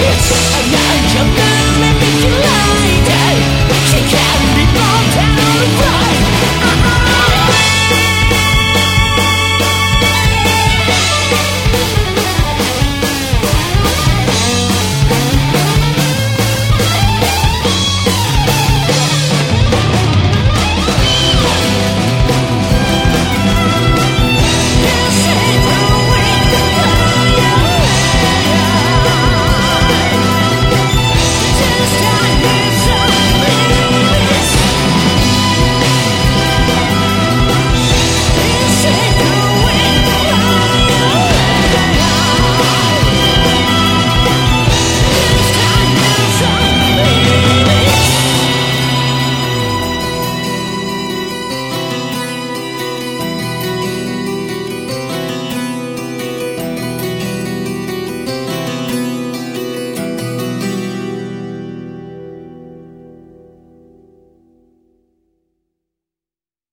I'm night of moon and midnight You can't be mounted